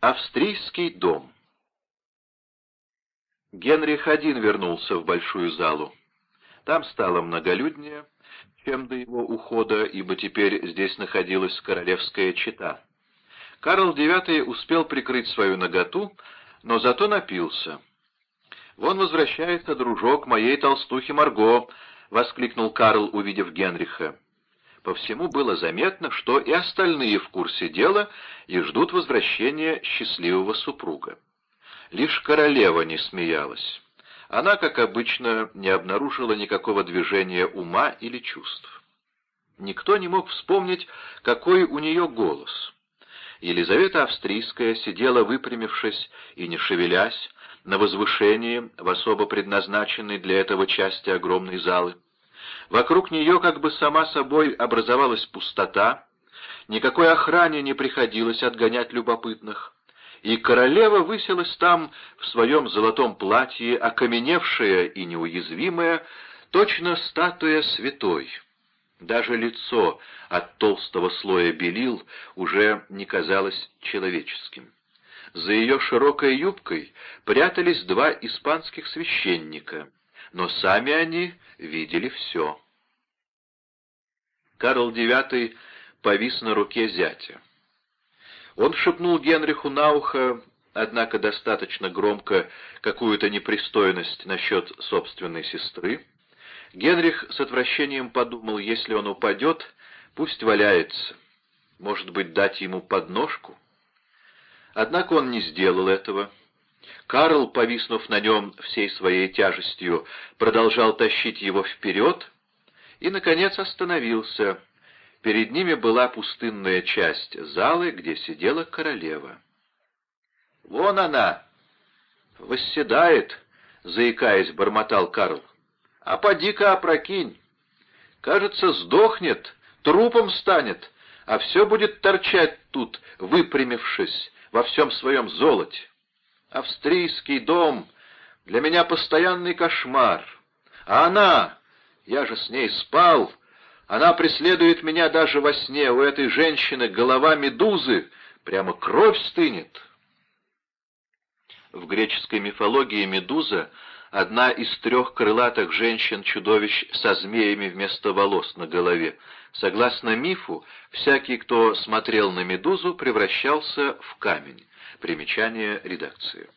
Австрийский дом Генрих один вернулся в большую залу. Там стало многолюднее, чем до его ухода, ибо теперь здесь находилась королевская чета. Карл IX успел прикрыть свою наготу, но зато напился. «Вон возвращается дружок моей толстухи Марго», — воскликнул Карл, увидев Генриха. По всему было заметно, что и остальные в курсе дела и ждут возвращения счастливого супруга. Лишь королева не смеялась. Она, как обычно, не обнаружила никакого движения ума или чувств. Никто не мог вспомнить, какой у нее голос. Елизавета Австрийская сидела выпрямившись и не шевелясь, на возвышении, в особо предназначенной для этого части огромной залы. Вокруг нее как бы сама собой образовалась пустота, никакой охране не приходилось отгонять любопытных, и королева высилась там в своем золотом платье, окаменевшая и неуязвимая, точно статуя святой. Даже лицо от толстого слоя белил уже не казалось человеческим. За ее широкой юбкой прятались два испанских священника, но сами они видели все. Карл IX повис на руке зятя. Он шепнул Генриху на ухо, однако достаточно громко, какую-то непристойность насчет собственной сестры. Генрих с отвращением подумал, если он упадет, пусть валяется. Может быть, дать ему подножку? Однако он не сделал этого. Карл, повиснув на нем всей своей тяжестью, продолжал тащить его вперед и, наконец, остановился. Перед ними была пустынная часть залы, где сидела королева. «Вон она! Восседает!» — заикаясь, бормотал Карл. «А поди-ка опрокинь! Кажется, сдохнет, трупом станет, а все будет торчать тут, выпрямившись, во всем своем золоте. Австрийский дом для меня постоянный кошмар. А она, я же с ней спал, она преследует меня даже во сне. У этой женщины голова медузы, прямо кровь стынет. В греческой мифологии медуза — одна из трех крылатых женщин-чудовищ со змеями вместо волос на голове. Согласно мифу, всякий, кто смотрел на медузу, превращался в камень. Примечание редакции.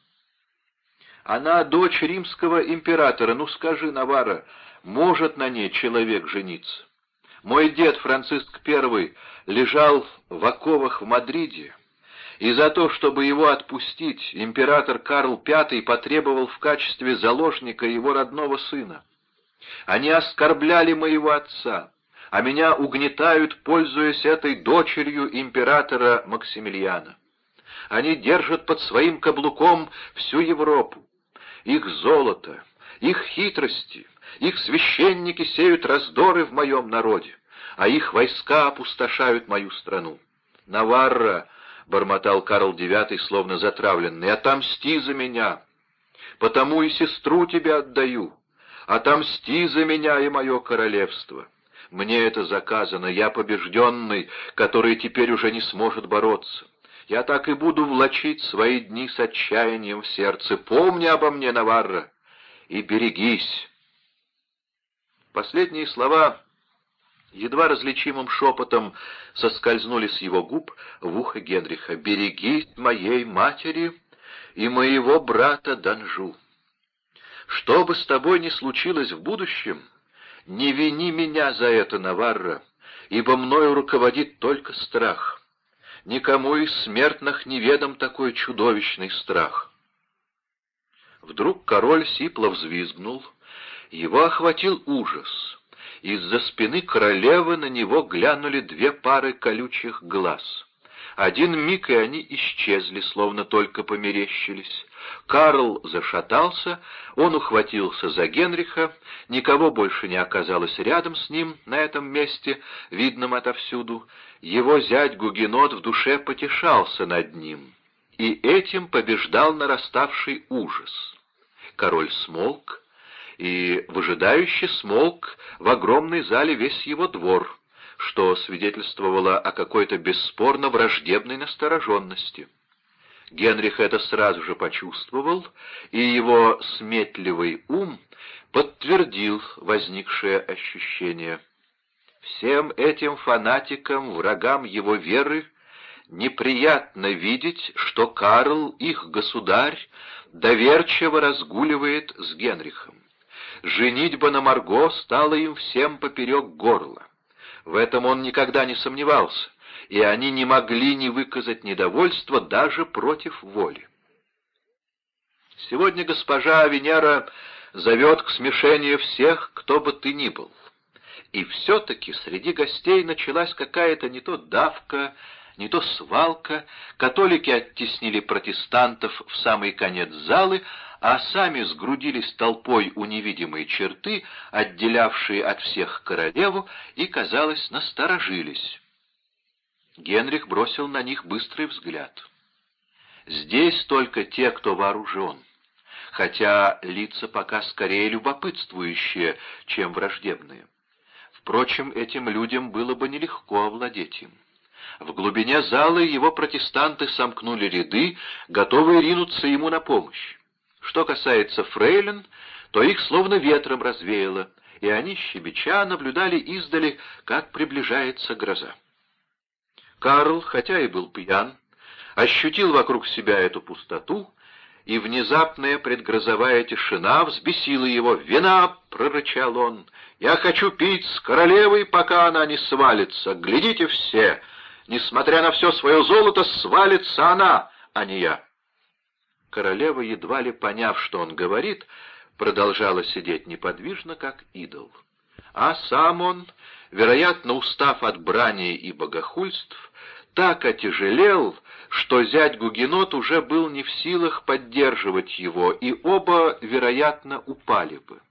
Она дочь римского императора. Ну скажи, Навара, может на ней человек жениться? Мой дед Франциск I лежал в оковах в Мадриде, и за то, чтобы его отпустить, император Карл V потребовал в качестве заложника его родного сына. Они оскорбляли моего отца, а меня угнетают, пользуясь этой дочерью императора Максимилиана. Они держат под своим каблуком всю Европу. Их золото, их хитрости, их священники сеют раздоры в моем народе, а их войска опустошают мою страну. Наварра, — бормотал Карл IX, словно затравленный, — отомсти за меня, потому и сестру тебе отдаю, отомсти за меня и мое королевство. Мне это заказано, я побежденный, который теперь уже не сможет бороться. Я так и буду влачить свои дни с отчаянием в сердце. Помни обо мне, Наварра, и берегись. Последние слова едва различимым шепотом соскользнули с его губ в ухо Генриха. «Берегись моей матери и моего брата Данжу. Что бы с тобой ни случилось в будущем, не вини меня за это, Наварра, ибо мною руководит только страх» никому из смертных неведом такой чудовищный страх. Вдруг король сипло взвизгнул, его охватил ужас. Из-за спины королевы на него глянули две пары колючих глаз — один миг, и они исчезли, словно только померещились. Карл зашатался, он ухватился за Генриха, никого больше не оказалось рядом с ним на этом месте, видном отовсюду. Его зять Гугенот в душе потешался над ним, и этим побеждал нараставший ужас. Король смолк, и выжидающий смолк в огромной зале весь его двор — что свидетельствовало о какой-то бесспорно враждебной настороженности. Генрих это сразу же почувствовал, и его сметливый ум подтвердил возникшее ощущение. Всем этим фанатикам, врагам его веры, неприятно видеть, что Карл, их государь, доверчиво разгуливает с Генрихом. Женитьба на Марго стала им всем поперек горла. В этом он никогда не сомневался, и они не могли не выказать недовольства даже против воли. Сегодня госпожа Венера зовет к смешению всех, кто бы ты ни был. И все-таки среди гостей началась какая-то не то давка, не то свалка, католики оттеснили протестантов в самый конец залы, а сами сгрудились толпой у невидимой черты, отделявшей от всех королеву, и, казалось, насторожились. Генрих бросил на них быстрый взгляд. Здесь только те, кто вооружен, хотя лица пока скорее любопытствующие, чем враждебные. Впрочем, этим людям было бы нелегко овладеть им. В глубине зала его протестанты сомкнули ряды, готовые ринуться ему на помощь. Что касается фрейлин, то их словно ветром развеяло, и они, щебеча, наблюдали издали, как приближается гроза. Карл, хотя и был пьян, ощутил вокруг себя эту пустоту, и внезапная предгрозовая тишина взбесила его. «Вина!» — прорычал он. «Я хочу пить с королевой, пока она не свалится. Глядите все! Несмотря на все свое золото, свалится она, а не я!» Королева, едва ли поняв, что он говорит, продолжала сидеть неподвижно, как идол. А сам он, вероятно, устав от брани и богохульств, так отяжелел, что зять Гугенот уже был не в силах поддерживать его, и оба, вероятно, упали бы.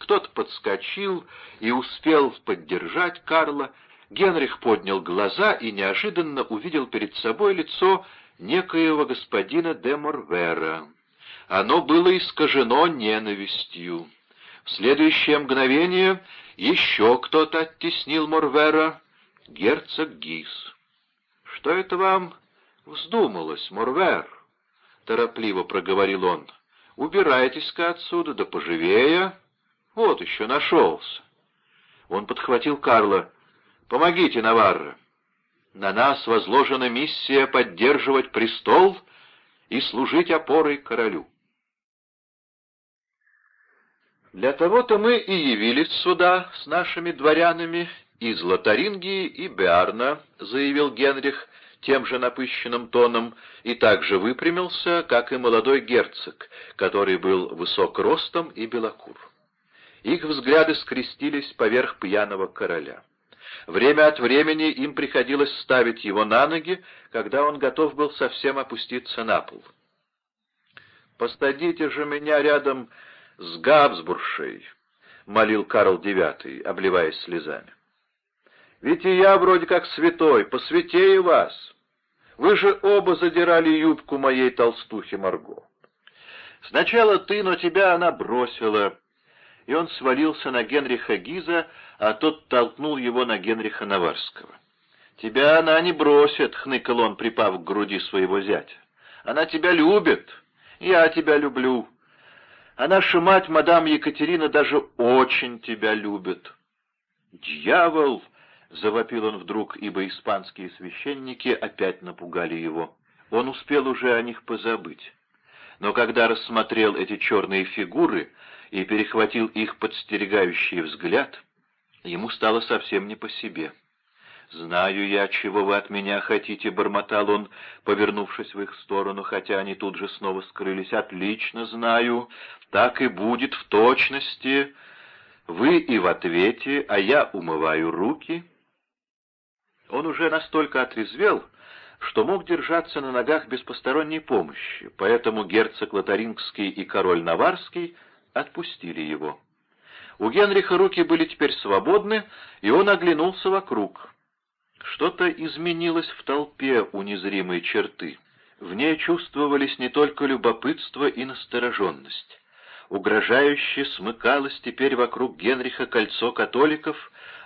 Кто-то подскочил и успел поддержать Карла. Генрих поднял глаза и неожиданно увидел перед собой лицо некоего господина де Морвера. Оно было искажено ненавистью. В следующее мгновение еще кто-то оттеснил Морвера, герцог Гис. «Что это вам вздумалось, Морвер?» — торопливо проговорил он. «Убирайтесь-ка отсюда, да поживее. Вот еще нашелся». Он подхватил Карла. «Помогите, Наварро. На нас возложена миссия поддерживать престол и служить опорой королю. Для того-то мы и явились сюда с нашими дворянами из Лотарингии и Беарна, заявил Генрих тем же напыщенным тоном, и также выпрямился, как и молодой герцог, который был высок ростом и белокур. Их взгляды скрестились поверх пьяного короля. Время от времени им приходилось ставить его на ноги, когда он готов был совсем опуститься на пол. «Посадите же меня рядом с Габсбургшей», — молил Карл IX, обливаясь слезами. «Ведь и я вроде как святой, посвятее вас. Вы же оба задирали юбку моей толстухи Марго. Сначала ты, но тебя она бросила, и он свалился на Генриха Гиза, а тот толкнул его на Генриха Наварского. «Тебя она не бросит», — хныкал он, припав к груди своего зятя. «Она тебя любит, я тебя люблю. А наша мать, мадам Екатерина, даже очень тебя любит». «Дьявол!» — завопил он вдруг, ибо испанские священники опять напугали его. Он успел уже о них позабыть. Но когда рассмотрел эти черные фигуры, и перехватил их подстерегающий взгляд, ему стало совсем не по себе. «Знаю я, чего вы от меня хотите», — бормотал он, повернувшись в их сторону, хотя они тут же снова скрылись. «Отлично знаю, так и будет в точности. Вы и в ответе, а я умываю руки». Он уже настолько отрезвел, что мог держаться на ногах без посторонней помощи, поэтому герцог Лотарингский и король Наварский — отпустили его. У Генриха руки были теперь свободны, и он оглянулся вокруг. Что-то изменилось в толпе у незримой черты. В ней чувствовались не только любопытство и настороженность. Угрожающе смыкалось теперь вокруг Генриха кольцо католиков,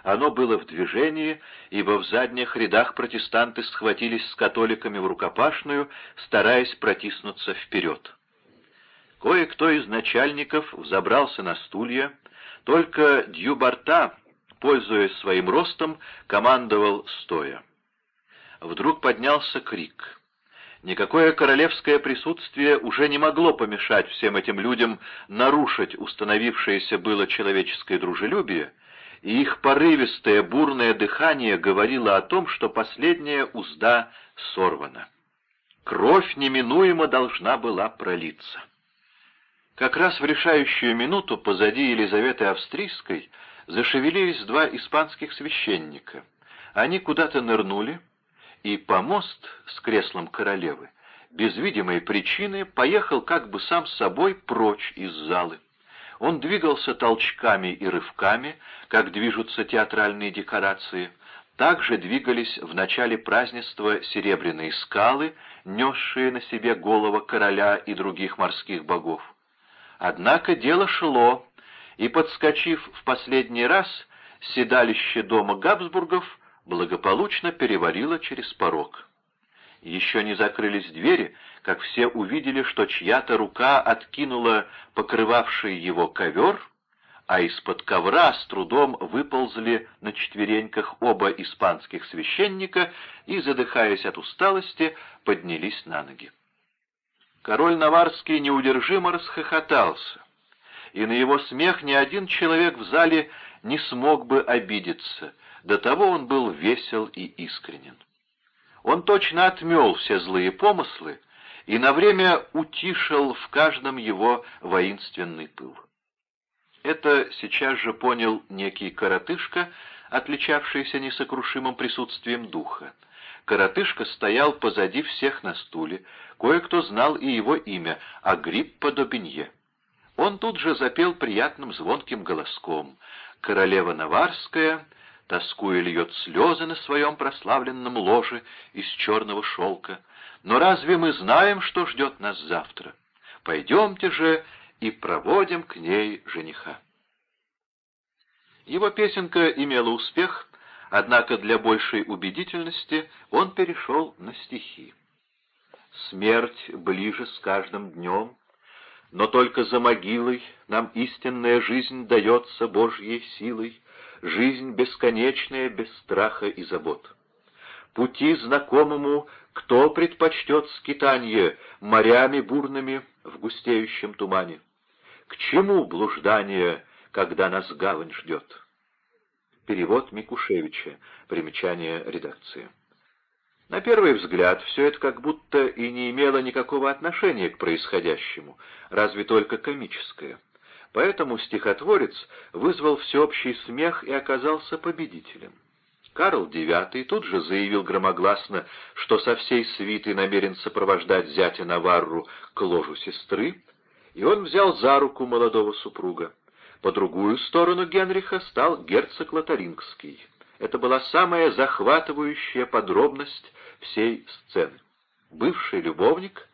оно было в движении, ибо в задних рядах протестанты схватились с католиками в рукопашную, стараясь протиснуться вперед. Кое-кто из начальников взобрался на стулья, только Дьюбарта, пользуясь своим ростом, командовал стоя. Вдруг поднялся крик. Никакое королевское присутствие уже не могло помешать всем этим людям нарушить установившееся было человеческое дружелюбие, и их порывистое бурное дыхание говорило о том, что последняя узда сорвана. Кровь неминуемо должна была пролиться. Как раз в решающую минуту позади Елизаветы Австрийской зашевелились два испанских священника. Они куда-то нырнули, и помост с креслом королевы без видимой причины поехал как бы сам собой прочь из залы. Он двигался толчками и рывками, как движутся театральные декорации. Также двигались в начале празднества серебряные скалы, несшие на себе голова короля и других морских богов. Однако дело шло, и, подскочив в последний раз, седалище дома Габсбургов благополучно перевалило через порог. Еще не закрылись двери, как все увидели, что чья-то рука откинула покрывавший его ковер, а из-под ковра с трудом выползли на четвереньках оба испанских священника и, задыхаясь от усталости, поднялись на ноги. Король Наварский неудержимо расхохотался, и на его смех ни один человек в зале не смог бы обидеться — до того он был весел и искренен. Он точно отмел все злые помыслы и на время утишил в каждом его воинственный пыл. Это сейчас же понял некий коротышка, отличавшийся несокрушимым присутствием духа. Коротышка стоял позади всех на стуле, кое-кто знал и его имя — Агриппа Добинье. Он тут же запел приятным звонким голоском «Королева Наварская тоскуя льет слезы на своем прославленном ложе из черного шелка. Но разве мы знаем, что ждет нас завтра? Пойдемте же и проводим к ней жениха. Его песенка имела успех, однако для большей убедительности он перешел на стихи. Смерть ближе с каждым днем, но только за могилой нам истинная жизнь дается Божьей силой, жизнь бесконечная, без страха и забот. Пути знакомому кто предпочтет скитанье морями бурными в густеющем тумане? К чему блуждание, когда нас гавань ждет? Перевод Микушевича. Примечание редакции. На первый взгляд все это как будто и не имело никакого отношения к происходящему, разве только комическое. Поэтому стихотворец вызвал всеобщий смех и оказался победителем. Карл IX тут же заявил громогласно, что со всей свитой намерен сопровождать зятя Наварру к ложу сестры, и он взял за руку молодого супруга. По другую сторону Генриха стал герцог Лотарингский. Это была самая захватывающая подробность всей сцены. Бывший любовник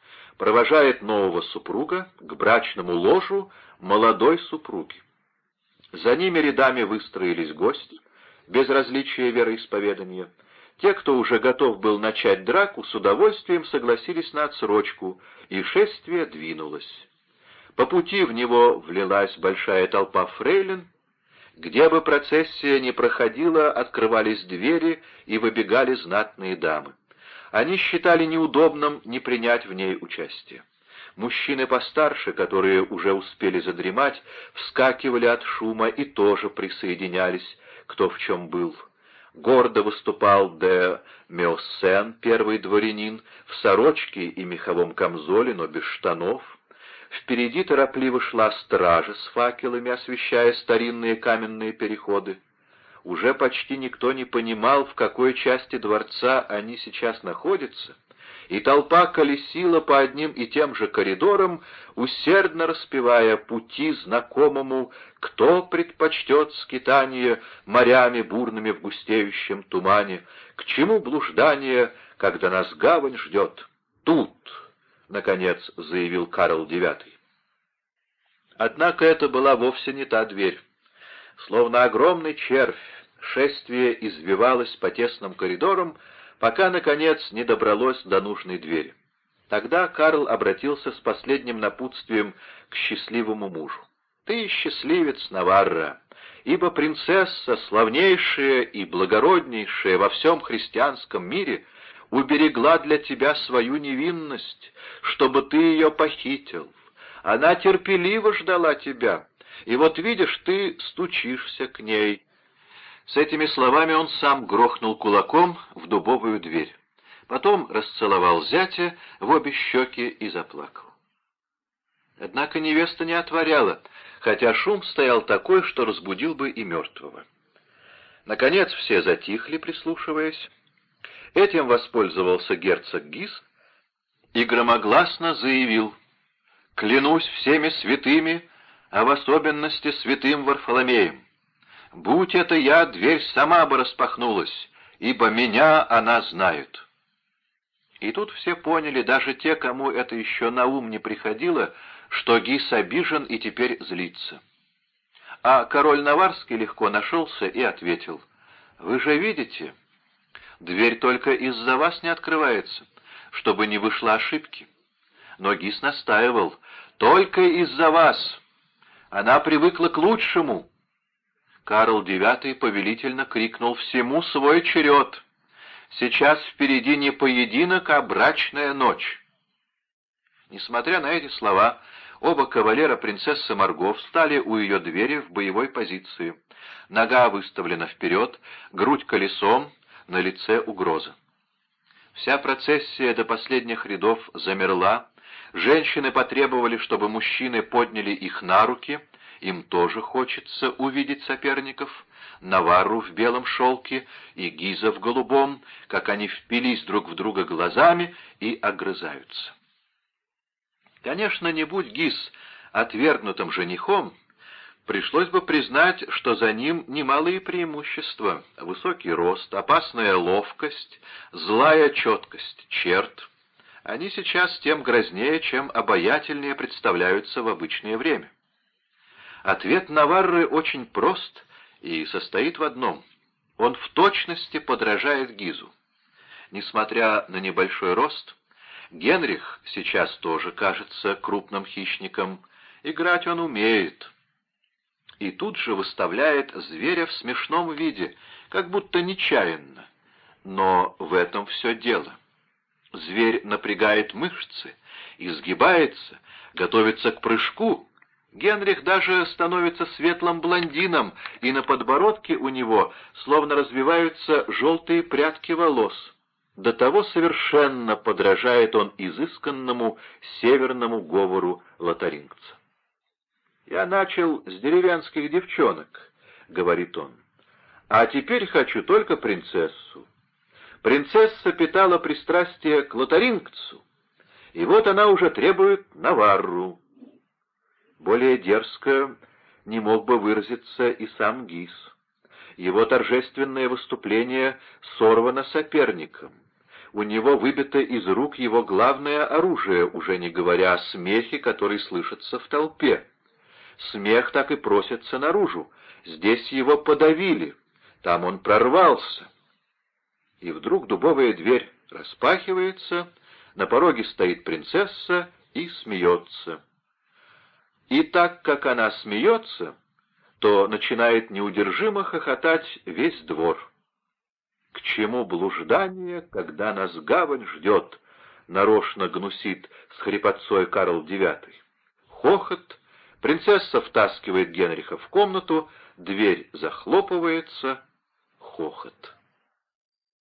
провожает нового супруга к брачному ложу молодой супруги. За ними рядами выстроились гости, без различия вероисповедания. Те, кто уже готов был начать драку, с удовольствием согласились на отсрочку, и шествие двинулось. По пути в него влилась большая толпа фрейлин, где бы процессия ни проходила, открывались двери и выбегали знатные дамы. Они считали неудобным не принять в ней участие. Мужчины постарше, которые уже успели задремать, вскакивали от шума и тоже присоединялись, кто в чем был. Гордо выступал де Меосен, первый дворянин, в сорочке и меховом камзоле, но без штанов. Впереди торопливо шла стража с факелами, освещая старинные каменные переходы. Уже почти никто не понимал, в какой части дворца они сейчас находятся, и толпа колесила по одним и тем же коридорам, усердно распевая пути знакомому, кто предпочтет скитание морями бурными в густеющем тумане, к чему блуждание, когда нас гавань ждет. Тут, наконец, заявил Карл IX. Однако это была вовсе не та дверь. Словно огромный червь, Шествие извивалось по тесным коридорам, пока, наконец, не добралось до нужной двери. Тогда Карл обратился с последним напутствием к счастливому мужу. «Ты счастливец, Наварра, ибо принцесса, славнейшая и благороднейшая во всем христианском мире, уберегла для тебя свою невинность, чтобы ты ее похитил. Она терпеливо ждала тебя, и вот видишь, ты стучишься к ней». С этими словами он сам грохнул кулаком в дубовую дверь. Потом расцеловал зятя в обе щеки и заплакал. Однако невеста не отворяла, хотя шум стоял такой, что разбудил бы и мертвого. Наконец все затихли, прислушиваясь. Этим воспользовался герцог Гис и громогласно заявил «Клянусь всеми святыми, а в особенности святым Варфоломеем. Будь это я, дверь сама бы распахнулась, ибо меня она знает». И тут все поняли, даже те, кому это еще на ум не приходило, что Гис обижен и теперь злится. А король Наварский легко нашелся и ответил, «Вы же видите, дверь только из-за вас не открывается, чтобы не вышло ошибки». Но Гис настаивал, «Только из-за вас! Она привыкла к лучшему!» Карл IX повелительно крикнул, «Всему свой черед!» Сейчас впереди не поединок, а брачная ночь. Несмотря на эти слова, оба кавалера принцессы Марго встали у ее двери в боевой позиции. Нога выставлена вперед, грудь колесом, на лице угроза. Вся процессия до последних рядов замерла, женщины потребовали, чтобы мужчины подняли их на руки, им тоже хочется увидеть соперников, Навару в белом шелке и Гиза в голубом, как они впились друг в друга глазами и огрызаются. Конечно, не будь Гиз отвергнутым женихом, пришлось бы признать, что за ним немалые преимущества — высокий рост, опасная ловкость, злая четкость черт. Они сейчас тем грознее, чем обаятельнее представляются в обычное время. Ответ Наварры очень прост и состоит в одном. Он в точности подражает Гизу. Несмотря на небольшой рост, Генрих сейчас тоже кажется крупным хищником. Играть он умеет. И тут же выставляет зверя в смешном виде, как будто нечаянно. Но в этом все дело. Зверь напрягает мышцы, изгибается, готовится к прыжку, Генрих даже становится светлым блондином, и на подбородке у него словно развиваются желтые прядки волос. До того совершенно подражает он изысканному северному говору лотарингца. «Я начал с деревенских девчонок», — говорит он, — «а теперь хочу только принцессу. Принцесса питала пристрастие к лотарингцу, и вот она уже требует Наварру». Более дерзко не мог бы выразиться и сам Гис. Его торжественное выступление сорвано соперником. У него выбито из рук его главное оружие, уже не говоря о смехе, который слышится в толпе. Смех так и просится наружу. Здесь его подавили, там он прорвался. И вдруг дубовая дверь распахивается, на пороге стоит принцесса и смеется. И так как она смеется, то начинает неудержимо хохотать весь двор. К чему блуждание, когда нас гавань ждет, нарочно гнусит с хрипотцой Карл IX. Хохот, принцесса втаскивает Генриха в комнату, дверь захлопывается, хохот.